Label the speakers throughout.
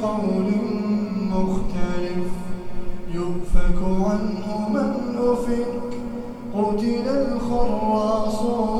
Speaker 1: لفي قول مختلف يؤفك عنه من أفك قتل الخراصون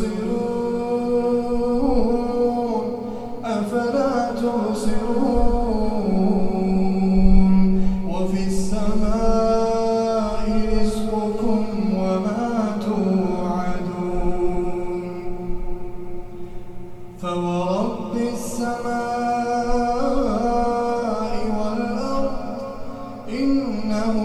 Speaker 1: تبصرون أفلا تبصرون؟ وفي السماء رزقكم وما توعدون. فورب السماء والأرض إنه